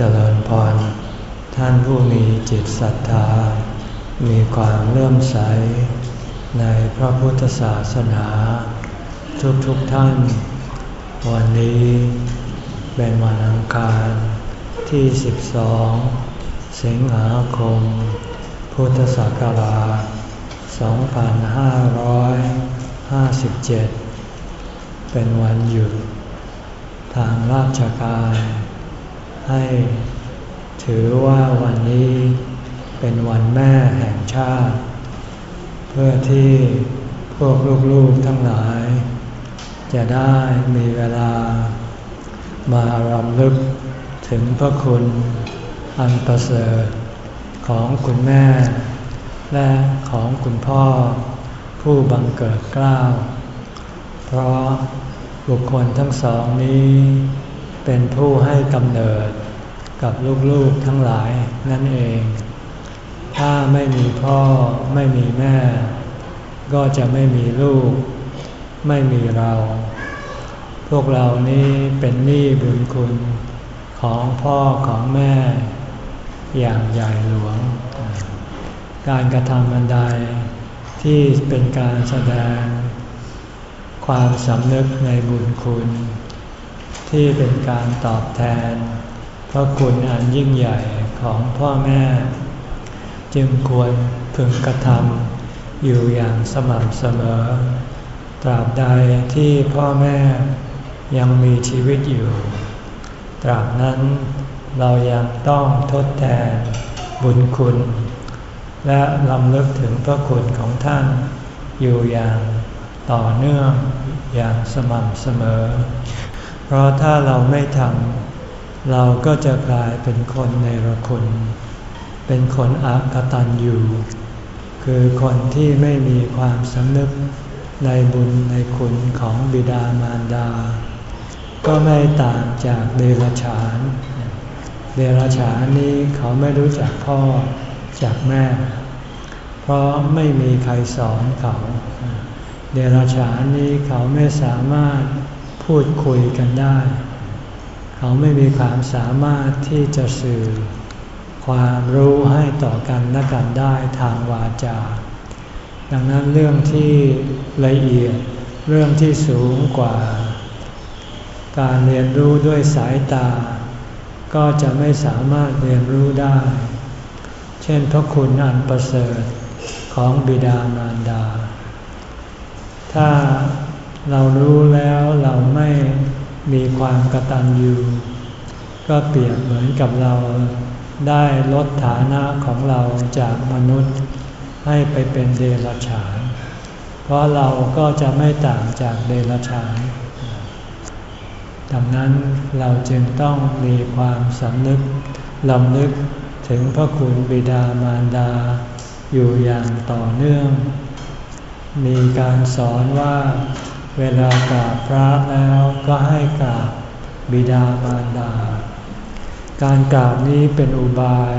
จริญพร ท่านผู้มีจิตศรัทธา มีความเลื่อมใส ในพระพุทธศาสนา ทุกๆทท่าน วันนี้เป็นวันอังคารที่ 12 สิงหาคม พุทธศักราช 2557 เป็นวันหยุดทางราชการ ให้ถือว่าวันนี้เป็นวันแม่แห่งชาติ เพื่อที่พวกลูกๆทั้งหลาย จะได้มีเวลา มารำลึกถึงพระคุณอันประเสริฐของคุณแม่ และของคุณพ่อ ผู้บังเกิดกล้าวเพราะบุคคลทั้งสองนี้ เป็นผู้ให้กำเนิดกับลูกๆทั้งหลายนั่นเอง ถ้าไม่มีพ่อไม่มีแม่ ก็จะไม่มีลูก ไม่มีเรา พวกเรานี้เป็นหนี้บุญคุณของพ่อของแม่ อย่างใหญ่หลวง การกระทำอันใดที่เป็นการแสดง ความสำนึกในบุญคุณ ที่เป็นการตอบแทน พระคุณอันยิ่งใหญ่ของพ่อแม่ จึงควรพึงกระทำอยู่อย่างสม่ำเสมอ ตราบใดที่พ่อแม่ยังมีชีวิตอยู่ ตราบนั้นเรายังต้องทดแทนบุญคุณ และลำลึกถึงพระคุณของท่านอยู่อย่างต่อเนื่องอย่างสม่ำเสมอ เพราะถ้าเราไม่ทำเราก็จะกลายเป็นคนในรคุณ เป็นคนอักตันอยู่คือคนที่ไม่มีความสำนึกในบุญในคุณของบิดามารดา ก็ไม่ต่างจากเดรัจฉาน เดรัจฉานนี้เขาไม่รู้จักพ่อจากแม่ เพราะไม่มีใครสอนเขา เดรัจฉานนี้เขาไม่สามารถ พูดคุยกันได้ เขาไม่มีความสามารถที่จะสื่อ ความรู้ให้ต่อกันและกันได้ทางวาจา ดังนั้นเรื่องที่ละเอียดเรื่องที่สูงกว่า การเรียนรู้ด้วยสายตา ก็จะไม่สามารถเรียนรู้ได้ เช่นพระคุณอันประเสริฐของบิดามารดา ถ้า เรารู้แล้วเราไม่มีความกระตัญญูก็เปรียบเหมือนกับเราได้ลดฐานะของเราจากมนุษย์ ให้ไปเป็นเดรัจฉาน เพราะเราก็จะไม่ต่างจากเดรัจฉาน ดังนั้นเราจึงต้องมีความสำนึกลำนึกถึงพระคุณบิดามารดา อยู่อย่างต่อเนื่อง มีการสอนว่า เวลากราบพระแล้วก็ให้กราบบิดามารดา การกราบนี้เป็นอุบาย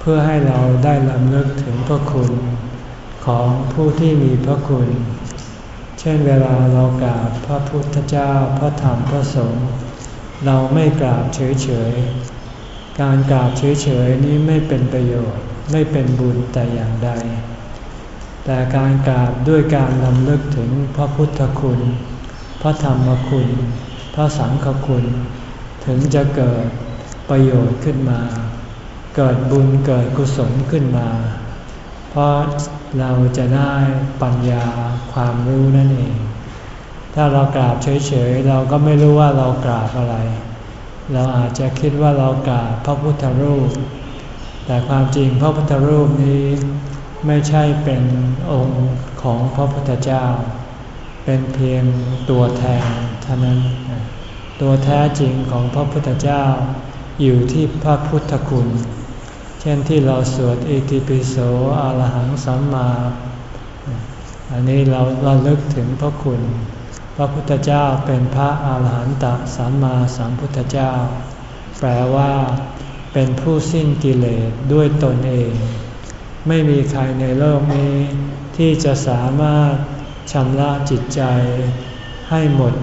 เพื่อให้เราได้ลำลึกถึงพระคุณ ของผู้ที่มีพระคุณ เช่นเวลาเรากราบพระพุทธเจ้าพระธรรมพระสงฆ์เราไม่กราบเฉยๆ การกราบเฉยๆนี้ไม่เป็นประโยชน์ไม่เป็นบุญแต่อย่างใด แต่การกราบด้วยการลำลึกถึงพระพุทธคุณ พระธรรมคุณ พระสังฆคุณ ถึงจะเกิดประโยชน์ขึ้นมา เกิดบุญเกิดกุศลขึ้นมา เพราะเราจะได้ปัญญาความรู้นั่นเอง ถ้าเรากราบเฉยๆ เราก็ไม่รู้ว่าเรากราบอะไร เราอาจจะคิดว่าเรากราบพระพุทธรูป แต่ความจริงพระพุทธรูปนี้ ไม่ใช่เป็นองค์ของพระพุทธเจ้า เป็นเพียงตัวแทนเท่านั้น ตัวแท้จริงของพระพุทธเจ้า อยู่ที่พระพุทธคุณ เช่นที่เราสวดอิติปิโสอาลหังสัมมา อันนี้เราเราลึกถึงพระคุณ พระพุทธเจ้าเป็นพระอาหารหันตสัมมาสัมพุทธเจ้า แปลว่า เป็นผู้สิ้นกิเลสด้วยตนเอง ไม่มีใครในโลกนี้ ที่จะสามารถชำระจิตใจให้หมด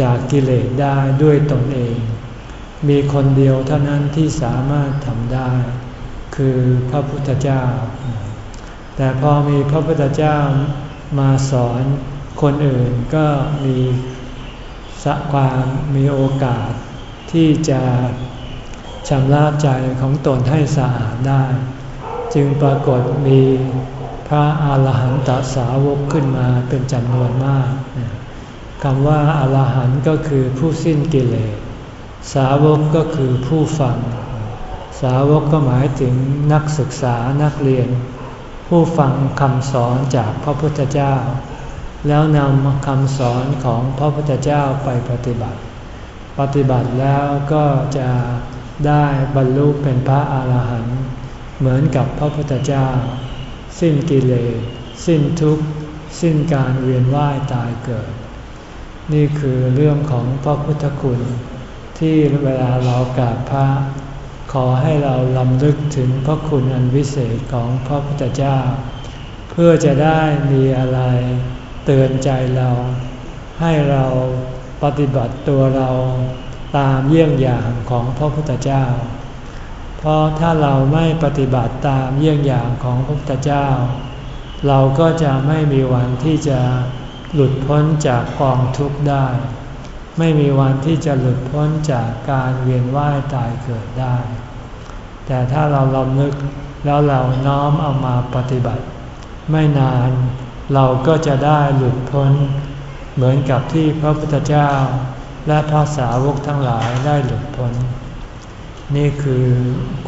จากกิเลสได้ด้วยตนเอง มีคนเดียวเท่านั้นที่สามารถทำได้ คือพระพุทธเจ้า แต่พอมีพระพุทธเจ้ามาสอนคนอื่นก็มีสักความมีโอกาสที่จะชำระใจของตนให้สะอาดได้ จึงปรากฏมีพระอาหารหันตสาวกขึ้นมาเป็นจำนวนมากคำว่าอาหารหันต์ก็คือผู้สิ้นกิเลส สาวกก็คือผู้ฟัง สาวกก็หมายถึงนักศึกษานักเรียน ผู้ฟังคำสอนจากพระพุทธเจ้า แล้วนำคำสอนของพระพุทธเจ้าไปปฏิบัติ ปฏิบัติแล้วก็จะได้บรรลุเป็นพระอาหารหันต์ เหมือนกับพระพุทธเจ้า สิ้นกิเลสสิ้นทุกข์ สิ้นการเวียนว่ายตายเกิด นี่คือเรื่องของพระพุทธคุณ ที่เวลาเรากราบพระ ขอให้เราลำลึกถึงพระคุณอันวิเศษของพระพุทธเจ้า เพื่อจะได้มีอะไรเตือนใจเรา ให้เราปฏิบัติตัวเราตามเยี่ยงอย่างของพระพุทธเจ้า เพราะถ้าเราไม่ปฏิบัติตามเยี่ยงอย่างของพระพุทธเจ้า เราก็จะไม่มีวันที่จะหลุดพ้นจากกองทุกข์ได้ ไม่มีวันที่จะหลุดพ้นจากการเวียนว่ายตายเกิดได้ แต่ถ้าเราลำนึกแล้วเราน้อมเอามาปฏิบัติ ไม่นานเราก็จะได้หลุดพ้น เหมือนกับที่พระพุทธเจ้า และพระสาวกทั้งหลายได้หลุดพ้น นี่คือ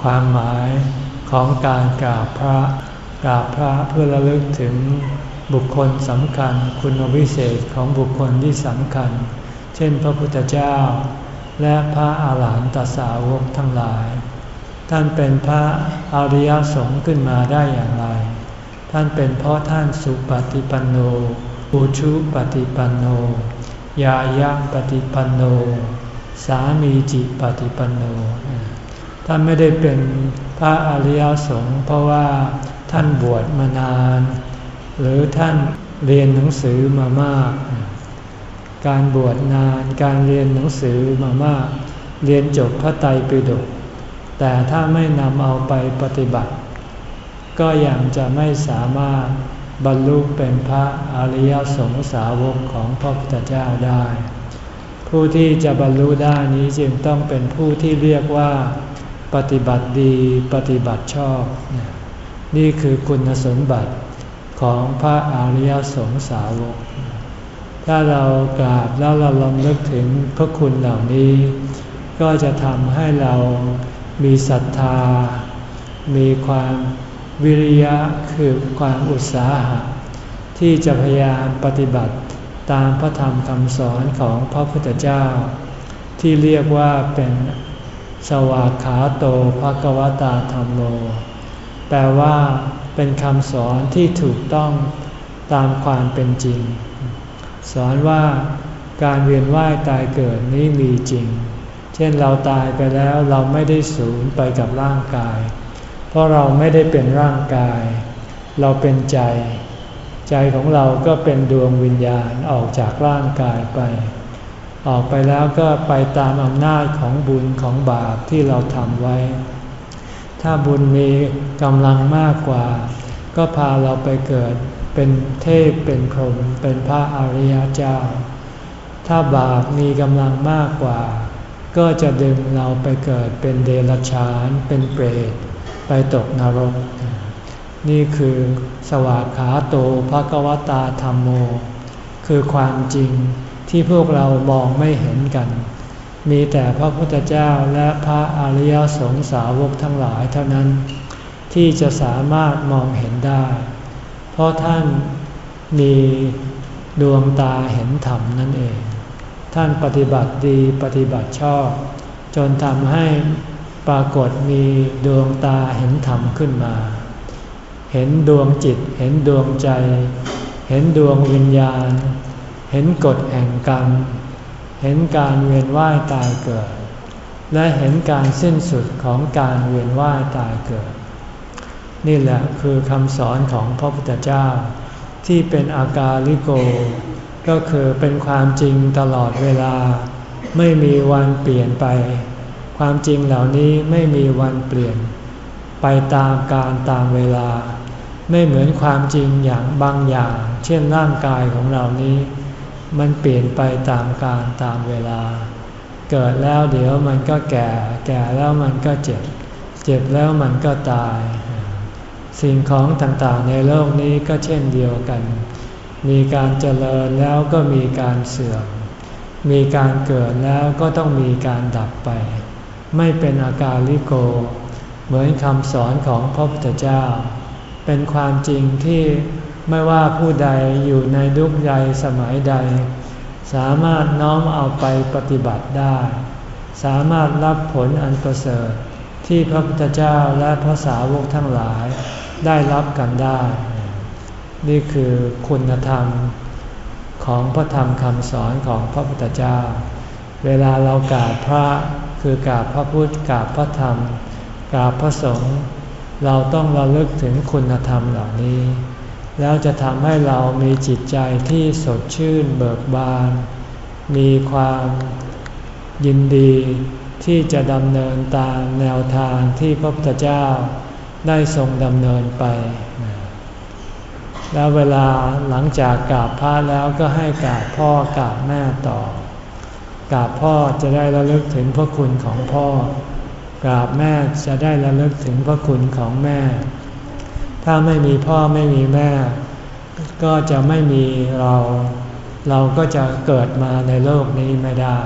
ความหมายของการกราบพระกราบพระเพื่อระลึกถึงบุคคลสำคัญคุณวิเศษของบุคคลที่สำคัญ เช่นพระพุทธเจ้า และพระอาหารหันตสาวกทั้งหลาย ท่านเป็นพระอริยสงฆ์ขึ้นมาได้อย่างไร ท่านเป็นเพราะท่านสุปฏิปันโนอุชุปฏิปันโน ยายะปฏิปันโน สามีจิปฏิปันโน ท่านไม่ได้เป็นพระอริยสงฆ์เพราะว่าท่านบวชมานาน หรือท่านเรียนหนังสือมามาก การบวชนานการเรียนหนังสือมามาก เรียนจบพระไตรปิฎกแต่ถ้าไม่นำเอาไปปฏิบัติ ก็ยังจะไม่สามารถบรรลุเป็นพระอริยสงสาวกของพระพุทธเจ้าได้ ผู้ที่จะบรรลุได้นี้จึงต้องเป็นผู้ที่เรียกว่า ปฏิบัติดีปฏิบัติชอบ นี่คือคุณสมบัติของพระอริยสงสาวก ถ้าเรากราบแล้วเราลองนึกถึงพระคุณเหล่านี้ ก็จะทำให้เรามีศรัทธา มีความวิริยะคือความอุตสาหะ ที่จะพยายามปฏิบัติตามพระธรรมคำสอนของพระพุทธเจ้า ที่เรียกว่าเป็น สวากขาโตภกวตาธรรมโม แปลว่าเป็นคำสอนที่ถูกต้องตามความเป็นจริง สอนว่าการเวียนว่ายตายเกิดนี้มีจริง เช่นเราตายไปแล้วเราไม่ได้สูญไปกับร่างกาย เพราะเราไม่ได้เป็นร่างกาย เราเป็นใจ ใจของเราก็เป็นดวงวิญญาณออกจากร่างกายไป ออกไปแล้วก็ไปตามอำนาจของบุญของบาปที่เราทำไว้ ถ้าบุญมีกำลังมากกว่า ก็พาเราไปเกิดเป็นเทพเป็นพรหมเป็นพระอริยเจ้า ถ้าบาปมีกำลังมากกว่า ก็จะดึงเราไปเกิดเป็นเดรัจฉานเป็นเปรต ไปตกนรก นี่คือสวากขาโตภกวตาธรรมโม คือความจริง ที่พวกเรามองไม่เห็นกัน มีแต่พระพุทธเจ้าและพระอริยสงสาวกทั้งหลายเท่านั้น ที่จะสามารถมองเห็นได้ เพราะท่านมีดวงตาเห็นธรรมนั่นเอง ท่านปฏิบัติดีปฏิบัติชอบ จนทำให้ปรากฏมีดวงตาเห็นธรรมขึ้นมา เห็นดวงจิต เห็นดวงใจ เห็นดวงวิญญาณ เห็นกฎแห่งกรรม เห็นการเวียนว่ายตายเกิด และเห็นการสิ้นสุดของการเวียนว่ายตายเกิด นี่แหละคือคำสอนของพระพุทธเจ้า ที่เป็นอากาลิโก ก็คือเป็นความจริงตลอดเวลา ไม่มีวันเปลี่ยนไป ความจริงเหล่านี้ไม่มีวันเปลี่ยน ไปตามการตามเวลา ไม่เหมือนความจริงอย่างบางอย่าง เช่นร่างกายของเรานี้ มันเปลี่ยนไปตามการตามเวลา เกิดแล้วเดี๋ยวมันก็แก่ แก่แล้วมันก็เจ็บ เจ็บแล้วมันก็ตาย สิ่งของต่างๆในโลกนี้ก็เช่นเดียวกัน มีการเจริญแล้วก็มีการเสื่อม มีการเกิดแล้วก็ต้องมีการดับไป ไม่เป็นอาการลิโก เหมือนคำสอนของพระพุทธเจ้า เป็นความจริงที่ ไม่ว่าผู้ใดอยู่ในดุกใดสมัยใด สามารถน้อมเอาไปปฏิบัติได้ สามารถรับผลอันประเสริฐที่พระพุทธเจ้าและพระสาวกทั้งหลายได้รับกันได้ นี่คือคุณธรรมของพระธรรมคำสอนของพระพุทธเจ้า เวลาเรากราบพระคือกราบพระพุทธกราบพระธรรม กราบพระสงฆ์เราต้องระลึกถึงคุณธรรมเหล่านี้ แล้วจะทำให้เรามีจิตใจที่สดชื่นเบิกบาน มีความยินดีที่จะดำเนินตามแนวทางที่พระพุทธเจ้าได้ทรงดำเนินไป แล้วเวลาหลังจากกราบพระแล้วก็ให้กราบพ่อกราบแม่ต่อกราบพ่อจะได้ระลึกถึงพระคุณของพ่อกราบแม่จะได้ระลึกถึงพระคุณของแม่ ถ้าไม่มีพ่อไม่มีแม่ ก็จะไม่มีเรา เราก็จะเกิดมาในโลกนี้ไม่ได้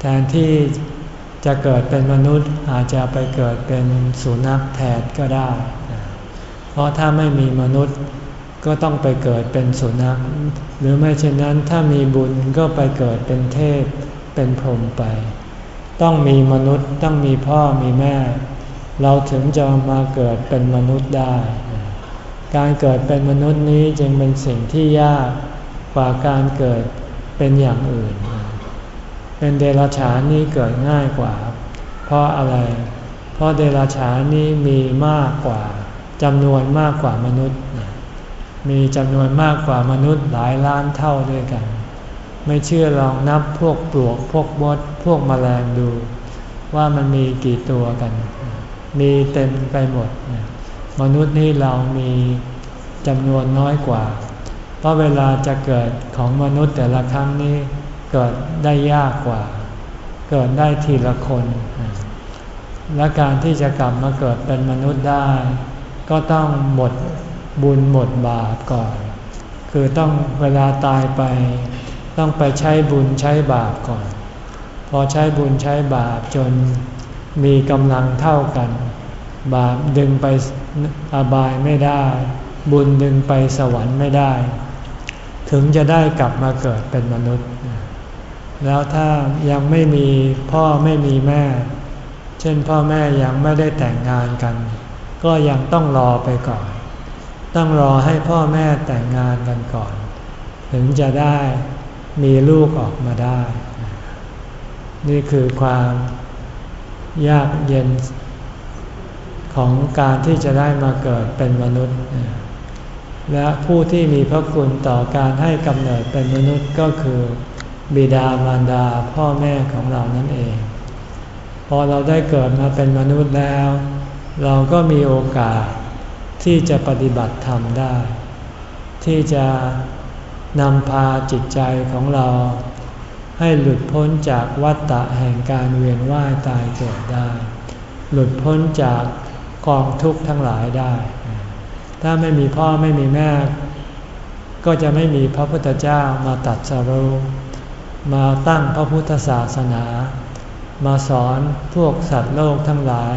แทนที่จะเกิดเป็นมนุษย์อาจจะไปเกิดเป็นสุนัขแทนก็ได้ เพราะถ้าไม่มีมนุษย์ก็ต้องไปเกิดเป็นสุนัข หรือไม่เช่นนั้นถ้ามีบุญก็ไปเกิดเป็นเทพเป็นพรหมไป ต้องมีมนุษย์ต้องมีพ่อมีแม่ เราถึงจะมาเกิดเป็นมนุษย์ได้ การเกิดเป็นมนุษย์นี้จึงเป็นสิ่งที่ยากกว่าการเกิดเป็นอย่างอื่น เป็นเดรัจฉานนี้เกิดง่ายกว่า เพราะอะไร เพราะเดรัจฉานนี้มีมากกว่าจำนวนมากกว่ามนุษย์ มีจำนวนมากกว่ามนุษย์หลายล้านเท่าด้วยกัน ไม่เชื่อลองนับพวกปลวกพวกมดพวกมแมลงดู ว่ามันมีกี่ตัวกัน มีเต็มไปหมด มนุษย์นี่เรามีจำนวนน้อยกว่า เพราะเวลาจะเกิดของมนุษย์แต่ละครั้งนี้เกิดได้ยากกว่า เกิดได้ทีละคน และการที่จะกลับมาเกิดเป็นมนุษย์ได้ ก็ต้องหมดบุญหมดบาปก่อน คือต้องเวลาตายไป ต้องไปใช้บุญใช้บาปก่อน พอใช้บุญใช้บาปจน มีกำลังเท่ากัน บาปดึงไปอบายไม่ได้ บุญดึงไปสวรรค์ไม่ได้ ถึงจะได้กลับมาเกิดเป็นมนุษย์ แล้วถ้ายังไม่มีพ่อไม่มีแม่ เช่นพ่อแม่ยังไม่ได้แต่งงานกัน ก็ยังต้องรอไปก่อน ต้องรอให้พ่อแม่แต่งงานกันก่อน ถึงจะได้มีลูกออกมาได้ นี่คือความ ยากเย็นของการที่จะได้มาเกิดเป็นมนุษย์ และผู้ที่มีพระคุณต่อการให้กำเนิดเป็นมนุษย์ก็คือบิดามารดาพ่อแม่ของเรานั่นเอง พอเราได้เกิดมาเป็นมนุษย์แล้ว เราก็มีโอกาสที่จะปฏิบัติธรรมได้ ที่จะนำพาจิตใจของเรา ให้หลุดพ้นจากวัฏฏะแห่งการเวียนว่ายตายเกิดได้ หลุดพ้นจากกองทุกข์ทั้งหลายได้ ถ้าไม่มีพ่อไม่มีแม่ ก็จะไม่มีพระพุทธเจ้ามาตัดสรุมาตั้งพระพุทธศาสนา มาสอนพวกสัตว์โลกทั้งหลาย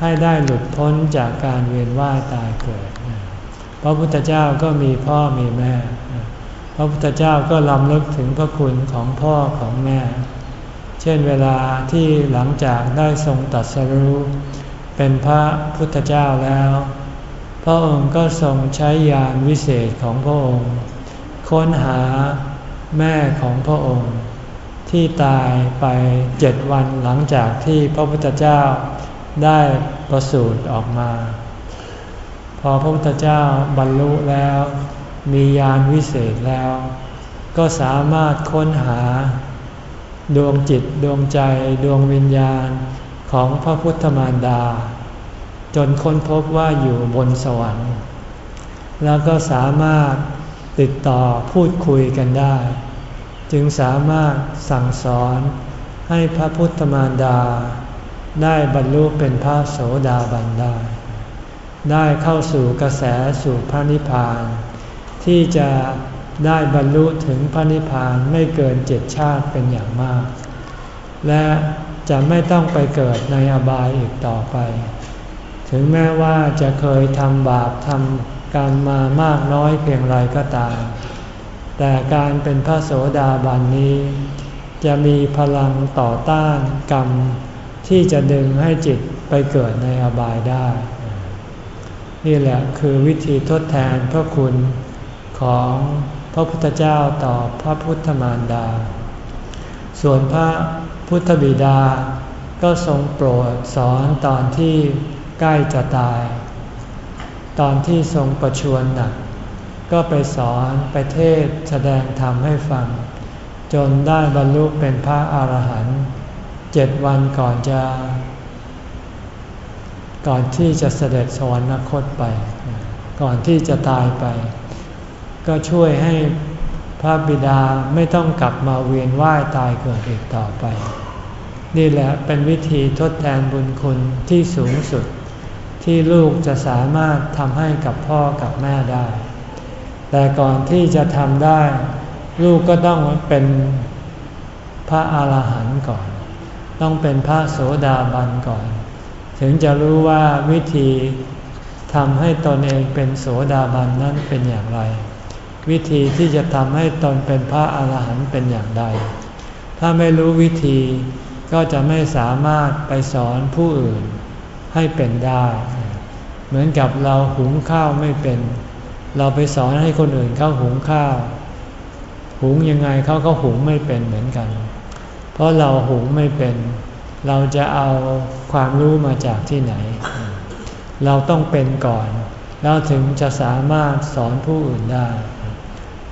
ให้ได้หลุดพ้นจากการเวียนว่ายตายเกิด พระพุทธเจ้าก็มีพ่อมีแม่ พระพุทธเจ้าก็ลำลึกถึงพระคุณของพ่อของแม่ เช่นเวลาที่หลังจากได้ทรงตัดสรู้เป็นพระพุทธเจ้าแล้ว พระองค์ก็ทรงใช้ยานวิเศษของพระองค์ ค้นหาแม่ของพระองค์ ที่ตายไปเจ็ดวันหลังจากที่พระพุทธเจ้าได้ประสูติออกมา พอพระพุทธเจ้าบรรลุแล้ว มียานวิเศษแล้ว ก็สามารถค้นหา ดวงจิตดวงใจดวงวิญญาณของพระพุทธมารดา จนค้นพบว่าอยู่บนสวรรค์ แล้วก็สามารถติดต่อพูดคุยกันได้ จึงสามารถสั่งสอนให้พระพุทธมารดา ได้บรรลุเป็นพระโสดาบันได้ ได้เข้าสู่กระแสสู่พระนิพพาน ที่จะได้บรรลุถึงพระนิพพานไม่เกินเจ็ดชาติเป็นอย่างมาก และจะไม่ต้องไปเกิดในอบายอีกต่อไป ถึงแม้ว่าจะเคยทำบาปทำการมามากน้อยเพียงไรก็ตาม แต่การเป็นพระโสดาบันนี้ จะมีพลังต่อต้านกรรม ที่จะดึงให้จิตไปเกิดในอบายได้ นี่แหละคือวิธีทดแทนพระคุณ ของพระพุทธเจ้าต่อพระพุทธมารดา ส่วนพระพุทธบิดาก็ทรงโปรดสอนตอนที่ใกล้จะตาย ตอนที่ทรงประชวรหนัก ก็ไปสอนไปเทศแสดงธรรมให้ฟัง จนได้บรรลุเป็นพระอาหารหันต์เจ็ดวันก่อนจะ ก่อนที่จะเสด็จสวรรคตไป ก่อนที่จะตายไป ก็ช่วยให้พระบิดาไม่ต้องกลับมาเวียนว่ายตายเกิดอีกต่อไป นี่แหละเป็นวิธีทดแทนบุญคุณที่สูงสุด ที่ลูกจะสามารถทำให้กับพ่อกับแม่ได้ แต่ก่อนที่จะทำได้ ลูกก็ต้องเป็นพระอาหารหันต์ก่อน ต้องเป็นพระโสดาบันก่อน ถึงจะรู้ว่าวิธีทำให้ตนเองเป็นโสดาบันนั้นเป็นอย่างไร วิธีที่จะทำให้ตนเป็นพระอาหารหันต์เป็นอย่างใด ถ้าไม่รู้วิธีก็จะไม่สามารถไปสอนผู้อื่นให้เป็นได้ เหมือนกับเราหุงข้าวไม่เป็น เราไปสอนให้คนอื่นเขาหุงข้าว หุงยังไงเขาก็หุงไม่เป็นเหมือนกัน เพราะเราหุงไม่เป็น เราจะเอาความรู้มาจากที่ไหน เราต้องเป็นก่อน แล้วถึงจะสามารถสอนผู้อื่นได้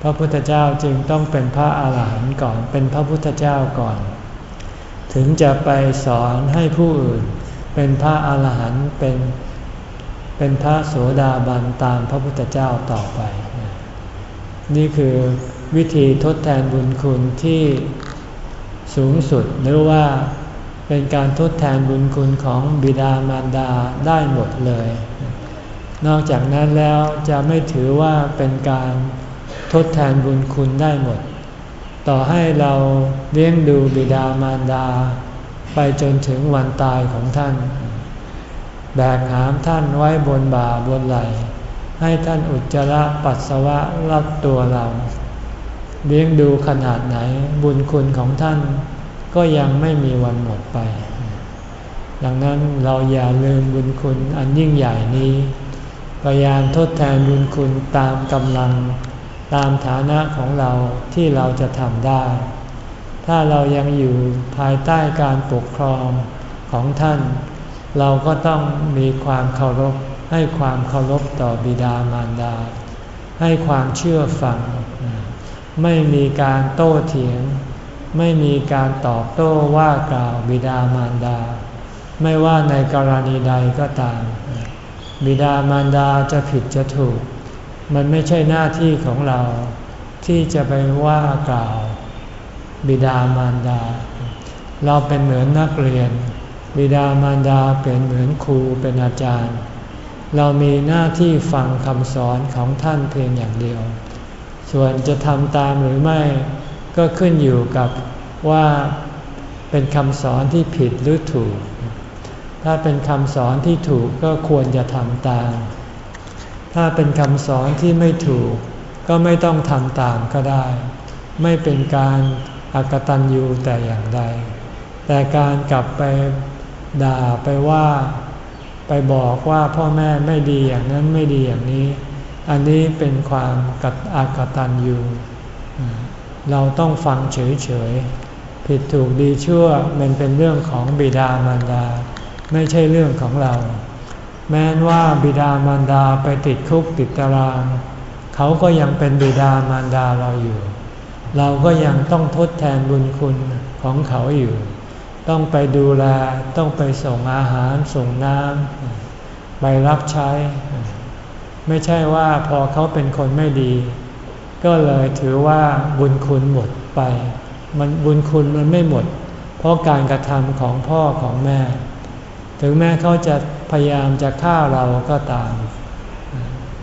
พระพุทธเจ้าจึงต้องเป็นพระอาหารหันต์ก่อน เป็นพระพุทธเจ้าก่อน ถึงจะไปสอนให้ผู้อื่น เป็นพระอาหารหันต์เป็นเป็นพระโสดาบันตามพระพุทธเจ้าต่อไป นี่คือวิธีทดแทนบุญคุณที่สูงสุดหรือว่าเป็นการทดแทนบุญคุณของบิดามารดาได้หมดเลย นอกจากนั้นแล้วจะไม่ถือว่าเป็นการ ทดแทนบุญคุณได้หมด ต่อให้เราเลี้ยงดูบิดามารดา ไปจนถึงวันตายของท่าน แบกหามท่านไว้บนบ่าบนไหล ให้ท่านอุจจาระปัสสาวะรับตัวเรา เลี้ยงดูขนาดไหนบุญคุณของท่าน ก็ยังไม่มีวันหมดไปดังนั้นเราอย่าลืมบุญคุณอันยิ่งใหญ่นี้ พยายามทดแทนบุญคุณตามกำลัง ตามฐานะของเราที่เราจะทำได้ ถ้าเรายังอยู่ภายใต้การปกครองของท่าน เราก็ต้องมีความเคารพ ให้ความเคารพต่อบิดามารดา ให้ความเชื่อฟัง ไม่มีการโต้เถียง ไม่มีการตอบโต้ว่ากล่าวบิดามารดา ไม่ว่าในกรณีใดก็ตาม บิดามารดาจะผิดจะถูก มันไม่ใช่หน้าที่ของเราที่จะไปว่ากล่าว บิดามารดา เราเป็นเหมือนนักเรียน บิดามารดาเป็นเหมือนครูเป็นอาจารย์ เรามีหน้าที่ฟังคำสอนของท่านเพียงอย่างเดียว ส่วนจะทำตามหรือไม่ก็ขึ้นอยู่กับว่าเป็นคำสอนที่ผิดหรือถูก ถ้าเป็นคำสอนที่ถูกก็ควรจะทำตาม ถ้าเป็นคำสอนที่ไม่ถูก ก็ไม่ต้องทำตามก็ได้ ไม่เป็นการอากตันยูแต่อย่างใด แต่การกลับไปด่าไปว่า ไปบอกว่าพ่อแม่ไม่ดีอย่างนั้นไม่ดีอย่างนี้ อันนี้เป็นความกัดอากตันยูเราต้องฟังเฉยๆ ผิดถูกดีชั่วมันเป็นเรื่องของบิดามารดา ไม่ใช่เรื่องของเรา แม้นว่าบิดามารดาไปติดคุกติดตาราง เขาก็ยังเป็นบิดามารดาเราอยู่เเราก็ยังต้องทดแทนบุญคุณของเขาอยู่ ต้องไปดูแลต้องไปส่งอาหารส่งน้ำไปรับใช้ ไม่ใช่ว่าพอเขาเป็นคนไม่ดี ก็เลยถือว่าบุญคุณหมดไป มันบุญคุณมันไม่หมด เพราะการกระทำของพ่อของแม่ ถึงแม้เขาจะ พยายามจะฆ่าเราก็ตาม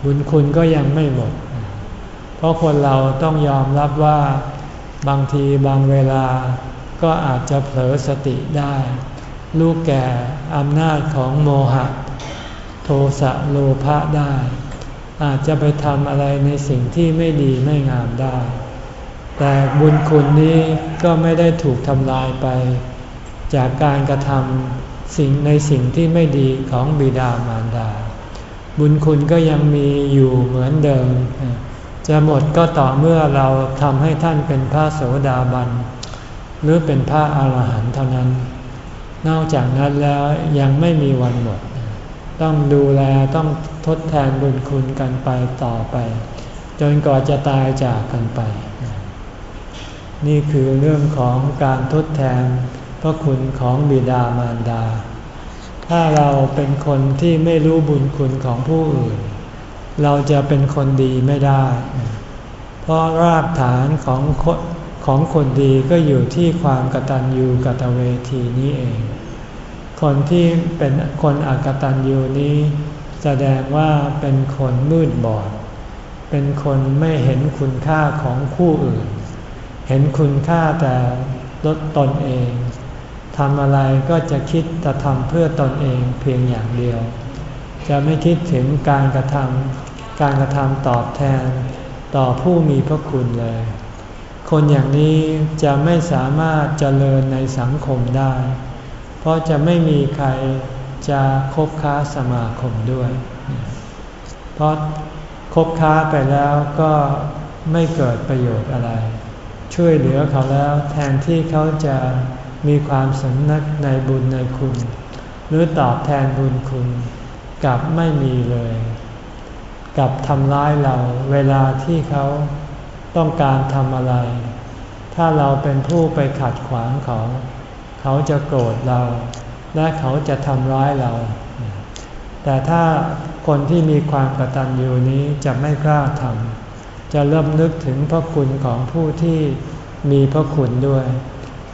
บุญคุณก็ยังไม่หมด เพราะคนเราต้องยอมรับว่าบางทีบางเวลาก็อาจจะเผลอสติได้ ลูกแก่อำนาจของโมหะ โทสะโลภะได้ อาจจะไปทำอะไรในสิ่งที่ไม่ดีไม่งามได้ แต่บุญคุณนี้ก็ไม่ได้ถูกทำลายไป จากการกระทำ สิ่งในสิ่งที่ไม่ดีของบิดามารดา บุญคุณก็ยังมีอยู่เหมือนเดิม จะหมดก็ต่อเมื่อเราทำให้ท่านเป็นพระโสดาบัน หรือเป็นพระอาหารหันต์เท่านั้น นอกจากนั้นแล้วยังไม่มีวันหมด ต้องดูแลต้องทดแทนบุญคุณกันไปต่อไป จนกว่าจะตายจากกันไป นี่คือเรื่องของการทดแทน ระคุณของบิดามารดา ถ้าเราเป็นคนที่ไม่รู้บุญคุณของผู้อื่น เราจะเป็นคนดีไม่ได้ เพราะรากฐานของของคนดีก็อยู่ที่ความกตัญญูกตเวทีนี้เอง คนที่เป็นคนอกตัญญูนี้ แสดงว่าเป็นคนมืดบอด เป็นคนไม่เห็นคุณค่าของคู่อื่น เห็นคุณค่าแต่ลดตนเอง ทำอะไรก็จะคิดจะทำเพื่อตนเองเพียงอย่างเดียว จะไม่คิดถึงการกระทำการกระทำตอบแทนต่อผู้มีพระคุณเลย คนอย่างนี้จะไม่สามารถเจริญในสังคมได้ เพราะจะไม่มีใครจะคบค้าสมาคมด้วย เพราะคบค้าไปแล้วก็ไม่เกิดประโยชน์อะไร ช่วยเหลือเขาแล้วแทนที่เขาจะ มีความสำนึกในบุญในคุณ หรือตอบแทนบุญคุณกลับไม่มีเลยกับทำร้ายเราเวลาที่เขาต้องการทำอะไร ถ้าเราเป็นผู้ไปขัดขวางเขา เขาจะโกรธเรา และเขาจะทำร้ายเรา แต่ถ้าคนที่มีความกตัญญูนี้จะไม่กล้าทำจะเริ่มนึกถึงพระคุณของผู้ที่มีพระคุณด้วย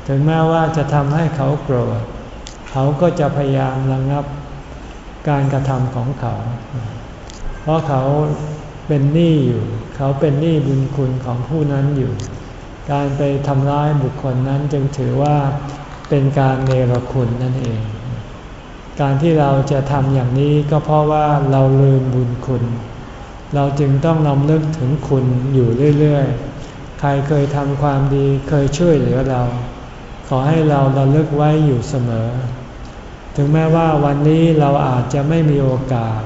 ถึงแม้ว่าจะทำให้เขาโกรธ เขาก็จะพยายามระงับการกระทำของเขา เพราะเขาเป็นหนี้อยู่ เขาเป็นหนี้บุญคุณของผู้นั้นอยู่ การไปทำร้ายบุคคลนั้นจึงถือว่าเป็นการเนรคุณนั่นเอง การที่เราจะทำอย่างนี้ก็เพราะว่าเราลืมบุญคุณ เราจึงต้องนำเลึกถึงคุณอยู่เรื่อยๆ ใครเคยทำความดีเคยช่วยเหลือเรา ขอให้เราระลึกไว้อยู่เสมอ ถึงแม้ว่าวันนี้เราอาจจะไม่มีโอกาส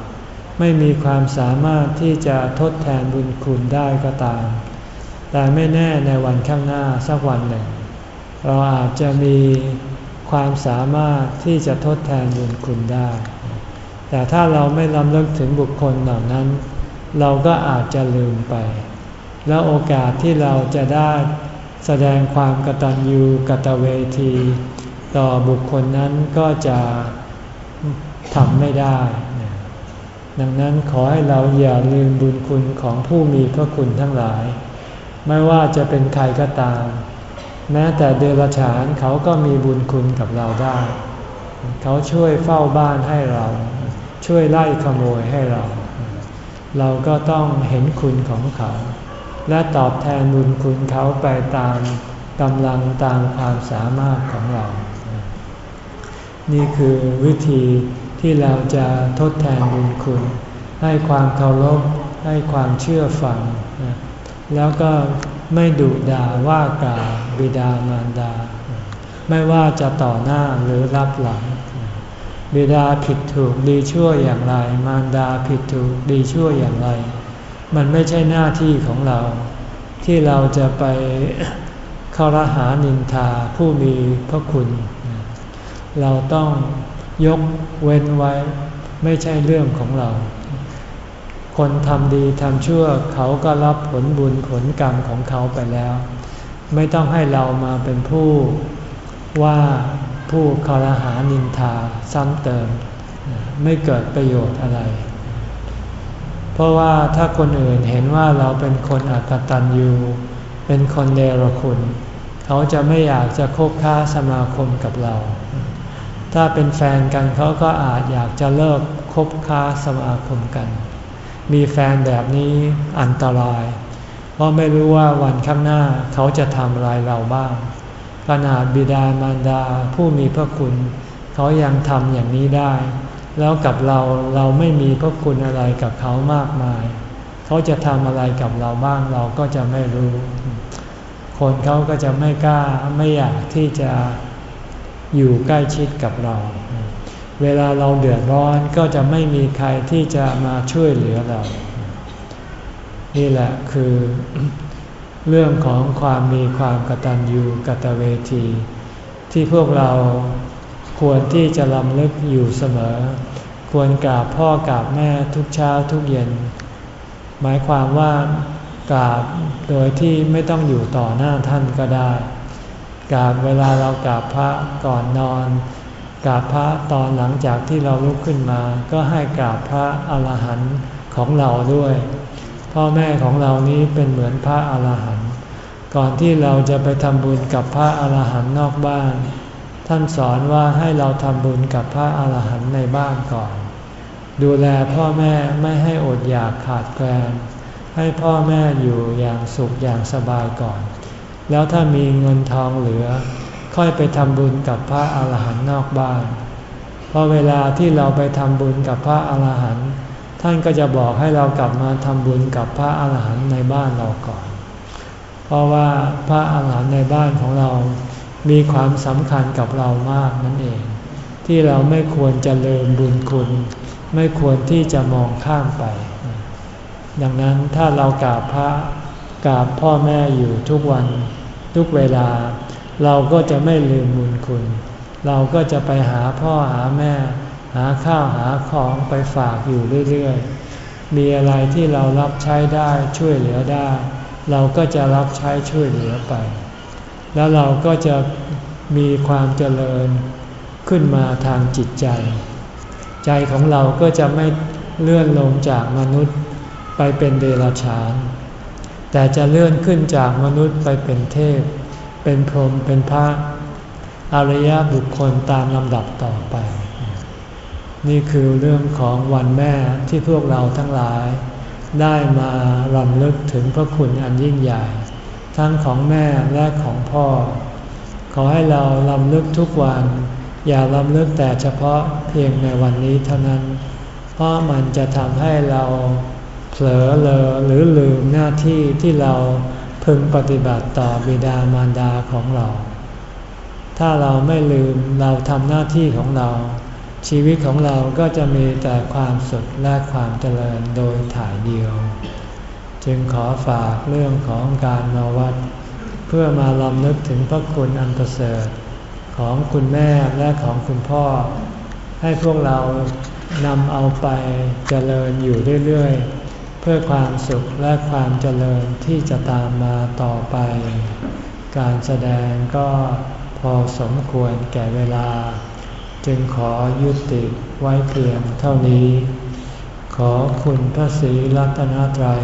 ไม่มีความสามารถที่จะทดแทนบุญคุณได้ก็ตาม แต่ไม่แน่ในวันข้างหน้าสักวันหนึ่ง เราอาจจะมีความสามารถที่จะทดแทนบุญคุณได้ แต่ถ้าเราไม่ลำลึกถึงบุคคลเหล่านั้น เราก็อาจจะลืมไป แล้วโอกาสที่เราจะได้ แสดงความกตัญญูกตเวที ต่อบุคคลนั้นก็จะทำไม่ได้ ดังนั้นขอให้เราอย่าลืมบุญคุณของผู้มีพระคุณทั้งหลาย ไม่ว่าจะเป็นใครก็ตาม แม้แต่เดรัจฉานเขาก็มีบุญคุณกับเราได้ เขาช่วยเฝ้าบ้านให้เรา ช่วยไล่ขโมยให้เรา เราก็ต้องเห็นคุณของเขา และตอบแทนบุญคุณเขาไปตามกำลังตามความสามารถของเรา นี่คือวิธีที่เราจะทดแทนบุญคุณ ให้ความเคารพให้ความเชื่อฟัง แล้วก็ไม่ดุด่าว่ากล่าวบิดามารดา ไม่ว่าจะต่อหน้าหรือรับหลัง บิดาผิดถูกดีชั่วอย่างไร มารดาผิดถูกดีชั่วอย่างไร มันไม่ใช่หน้าที่ของเรา ที่เราจะไปเขารหานินทาผู้มีพระคุณ เราต้องยกเว้นไว้ไม่ใช่เรื่องของเรา คนทำดีทำชั่วเขาก็รับผลบุญผลกรรมของเขาไปแล้ว ไม่ต้องให้เรามาเป็นผู้ว่าผู้คารหานินทาซ้ำเติม ไม่เกิดประโยชน์อะไร เพราะว่าถ้าคนอื่นเห็นว่าเราเป็นคนอัตตันยูเป็นคนเนรคุณ เขาจะไม่อยากจะคบค้าสมาคมกับเรา ถ้าเป็นแฟนกันเขาก็อาจอยากจะเลิกคบค้าสมาคมกัน มีแฟนแบบนี้อันตราย เพราะไม่รู้ว่าวันข้างหน้าเขาจะทำอะไรเราบ้าง ขนาดบิดามารดาผู้มีพระคุณ เขายังทำอย่างนี้ได้ แล้วกับเราเราไม่มีพระคุณอะไรกับเขามากมาย เขาจะทำอะไรกับเราบ้างเราก็จะไม่รู้ คนเขาก็จะไม่กล้าไม่อยากที่จะอยู่ใกล้ชิดกับเรา เวลาเราเดือดร้อนก็จะไม่มีใครที่จะมาช่วยเหลือเรา นี่แหละคือ เรื่องของความมีความกตัญญูกตเวที ที่พวกเรา ควรที่จะลำลึกอยู่เสมอ ควรกราบพ่อกราบแม่ทุกเช้าทุกเย็น หมายความว่ากราบโดยที่ไม่ต้องอยู่ต่อหน้าท่านก็ได้ กราบเวลาเรากราบพระก่อนนอน กราบพระตอนหลังจากที่เราลุกขึ้นมา ก็ให้กราบพระอรหันต์ของเราด้วย พ่อแม่ของเรานี้เป็นเหมือนพระอรหันต์ ก่อนที่เราจะไปทำบุญกับพระอรหันต์นอกบ้าน ท่านสอนว่าให้เราทำบุญกับพระอาหารหันต์ในบ้านก่อน ดูแลพ่อแม่ไม่ให้อดอยากขาดแคลนให้พ่อแม่อยู่อย่างสุขอย่างสบายก่อน แล้วถ้ามีเงินทองเหลือ ค่อยไปทำบุญกับพระอาหารหันต์นอกบ้านเพราะเวลาที่เราไปทำบุญกับพระอาหารหันต์ท่านก็จะบอกให้เรากลับมาทำบุญกับพระอาหารหันต์ในบ้านเราก่อน เพราะว่าพระอาหารหันต์ในบ้านของเรา มีความสำคัญกับเรามากนั่นเอง ที่เราไม่ควรจะลืมบุญคุณ ไม่ควรที่จะมองข้ามไป ดังนั้นถ้าเรากราบพระกราบพ่อแม่อยู่ทุกวันทุกเวลา เราก็จะไม่ลืมบุญคุณ เราก็จะไปหาพ่อหาแม่ หาข้าวหาของไปฝากอยู่เรื่อยๆ มีอะไรที่เรารับใช้ได้ช่วยเหลือได้ เราก็จะรับใช้ช่วยเหลือไป แล้วเราก็จะมีความเจริญขึ้นมาทางจิตใจ ใจของเราก็จะไม่เลื่อนลงจากมนุษย์ไปเป็นเดรัจฉาน แต่จะเลื่อนขึ้นจากมนุษย์ไปเป็นเทพ เป็นพรหมเป็นพระอริยบุคคลตามลำดับต่อไป นี่คือเรื่องของวันแม่ที่พวกเราทั้งหลาย ได้มารำลึกถึงพระคุณอันยิ่งใหญ่ ทั้งของแม่และของพ่อ ขอให้เราลำลึกทุกวัน อย่าลำลึกแต่เฉพาะเพียงในวันนี้เท่านั้น เพราะมันจะทำให้เราเผลอเลอหรือลืมหน้าที่ที่เราพึงปฏิบัติต่อบิดามารดาของเรา ถ้าเราไม่ลืมเราทำหน้าที่ของเรา ชีวิตของเราก็จะมีแต่ความสุขและความเจริญโดยถ่ายเดียว จึงขอฝากเรื่องของการมาวัด เพื่อมาลำลึกถึงพระคุณอันประเสริฐของคุณแม่และของคุณพ่อ ให้พวกเรานำเอาไปเจริญอยู่เรื่อยๆ เพื่อความสุขและความเจริญที่จะตามมาต่อไป การแสดงก็พอสมควรแก่เวลา จึงขอยุติไว้เพียงเท่านี้ ขอคุณพระศรีรัตนตรัย